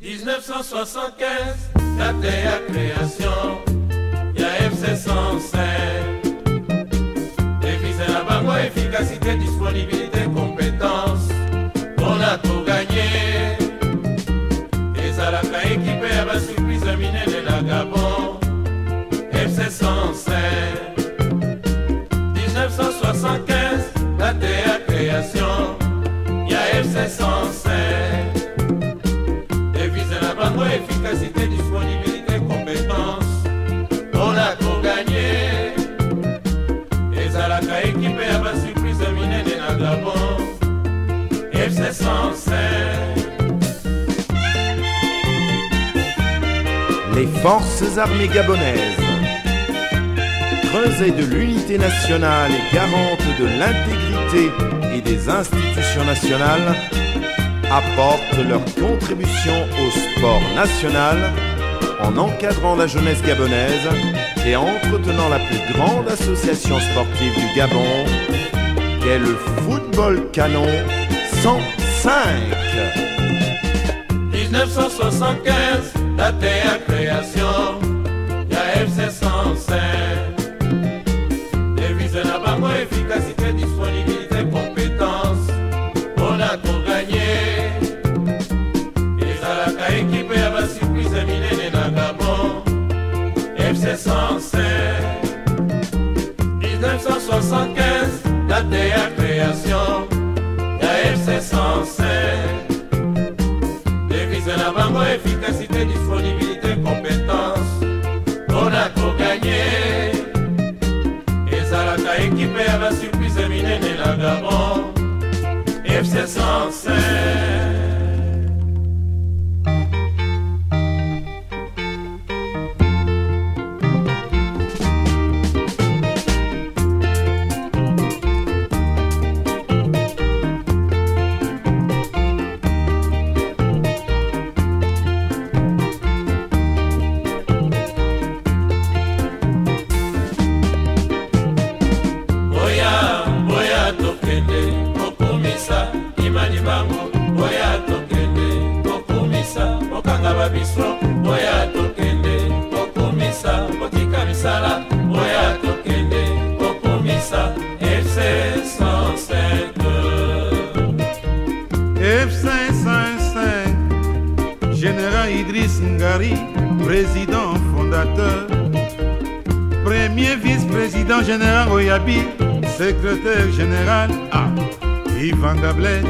1975, date de création, il y a mc 105. Défi, à la banque, efficacité, disponibilité, compétence. On a tout gagné. Et ça l'a à équiper, surprise, miner de la Gabon. FC 105. les forces armées gabonaises. creusées de l'unité nationale et garante de l'intégrité et des institutions nationales, apportent leur contribution au sport national en encadrant la jeunesse gabonaise et entretenant la plus grande association sportive du Gabon, qu'est le football canon 105. 1975 Date a creación ya FC Sancerre Devise na bango efficacité, disponibilité, compétence mpona koganye ezalaka ekipe ya basurprise minene na gabon FC Sancerre 1975 disponibilité, compétence. tout gagné. Et ça l'a équipé à la surprise de Et la gabon fc 105 président fondateur. Premier vice-président général Oyabi, secrétaire général à Yvan Gables.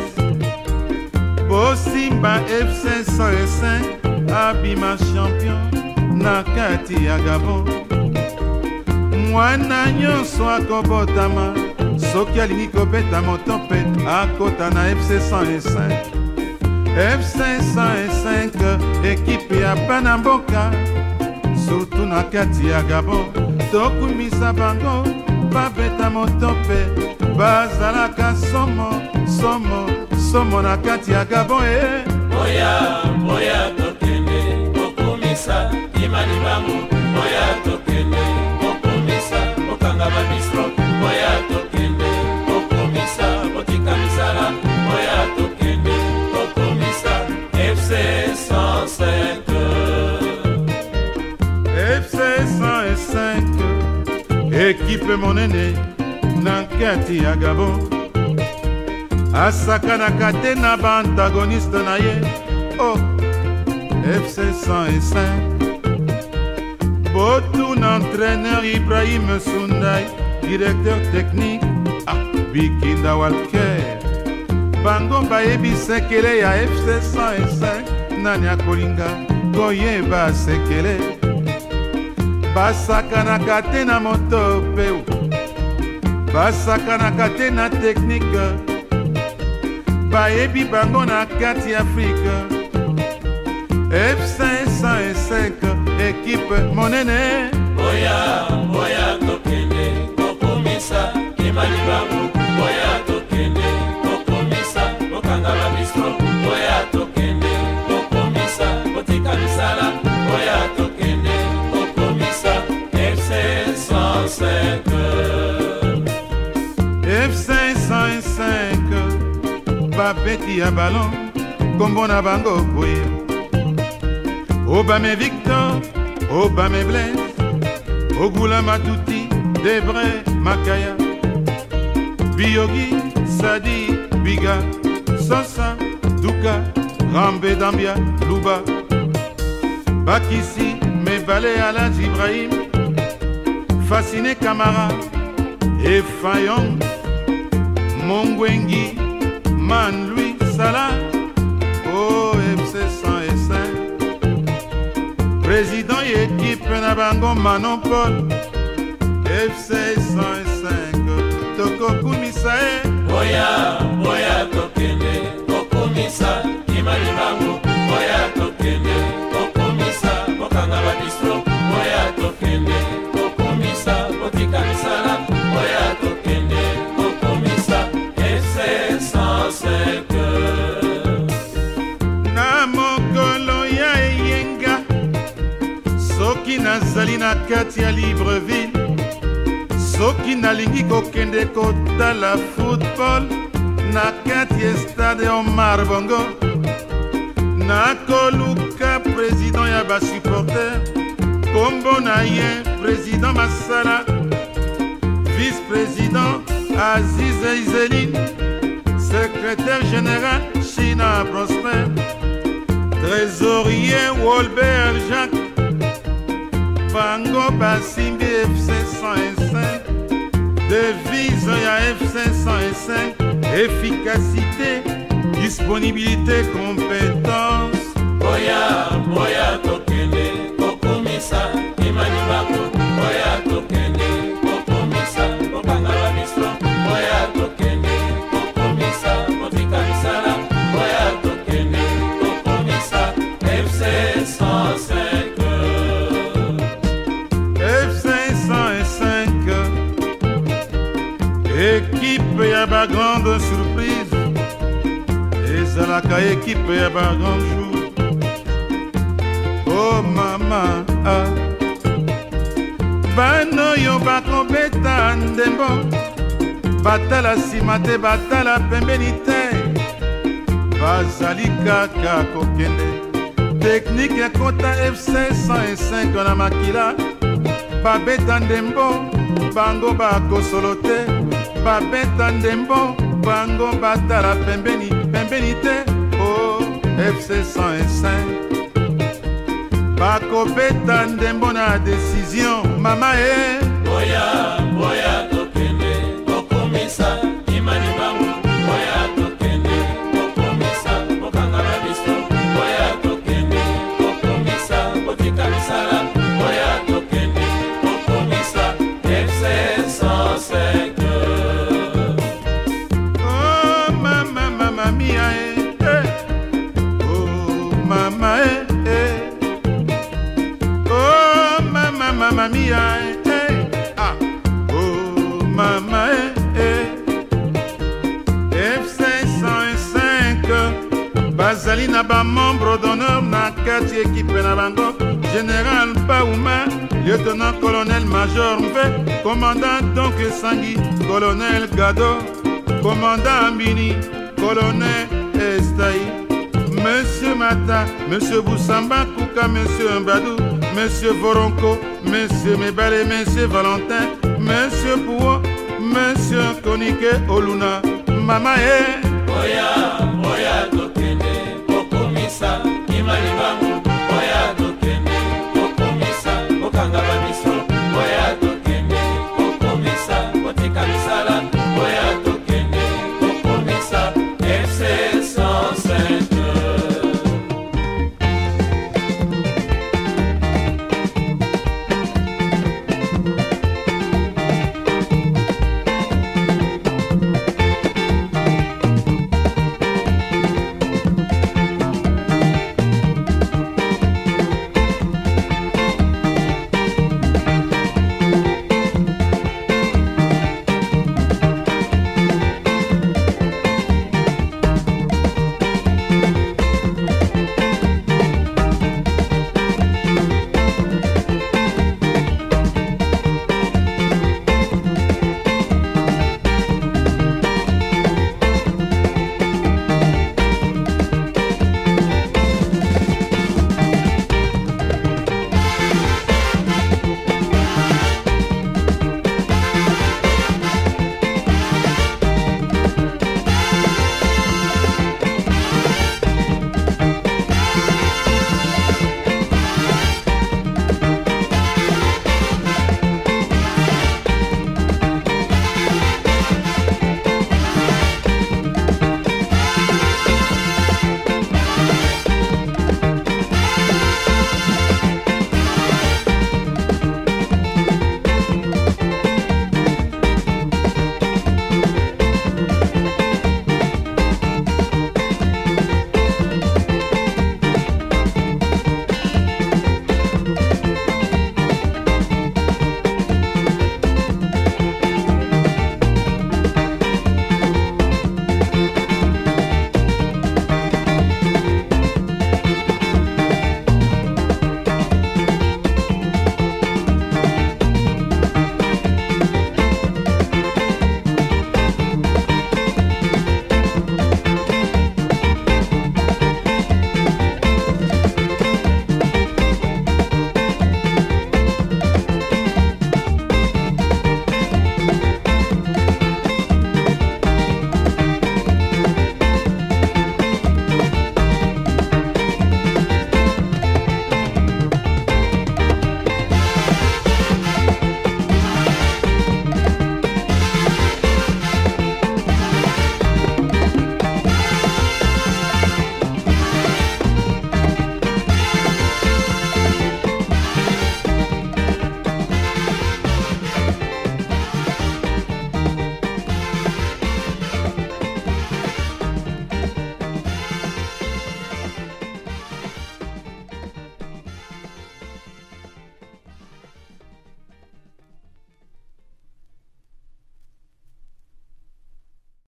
Bossimba F505, Abima champion, Nakati à Gabon. mwana nyonso akobotama soki alingi kobeta akota na fc 105 f505 ekipe ya bana mboka sutu na kati ya gabo tokumisa bango babeta moto mpe bazalaka somo somo somo na kati ya gabo e eh. oya oya tokende kokumisa imani bangu oya tokende kokumisa kokanga babi ekipe monene na nketi ya gabon asakanaka te na baantagoniste na ye o oh, fc 105 botuna entraîneur ibrahim sundai directeur technique ah, bikinda walker bango bayebi sekele ya fc 105 nani akolinga koyeba sekele basakanaka te na moto peo basakanaka te na teknike bayebi bango na kati afrike f505 ekipe monene boya, boya, babeti ya balon nkombo na bango boye obame victor obame blaise ogula matuti debre makaya biyogi sadi biga Sosa duka rambe dambia luba bakisi mebale alaj ibrahim fasine et fayon mongwengi Man Louis Salah, OFC 105. Président et équipe Nabango Manon Paul, FC 105. Toko Kumisae. Boya, boya, token. taxi ya libreville soki nalingi kokende kotala football na kati ya stade omar bongo nakoluka président ya basupporter kombo na ye président masala vice président aziz izeline secrétaire général china prosper trésorier wolberge asimbi f 505 devise ya f 505 efficacité disponibilité compétence oya oya toto baekipe ya baranjou o oh, mama ah. bana oyo bakobeta ndembo batala nsima te batala pembeni te bazali kaka kokende teknike ekota fc 105 na makila babeta ndembo bango bakosolo te babeta ndembo bango batala pembeni pembeni te fc 105 bakobeta ndembo na desizio mama e eh. boya boya tokende kokomisa F505 bazali na membre d'honneur na kati ekipe na général Paouma lieutenant colonel major V, commandant donc sangui colonel gado commandant Mini, colonel estai monsieur mata monsieur boussamba Kouka, monsieur mbadou monsieur voronko monsieur mebale monsieur valentin monsieur pouo monsieur konike oluna mama ye oya oya to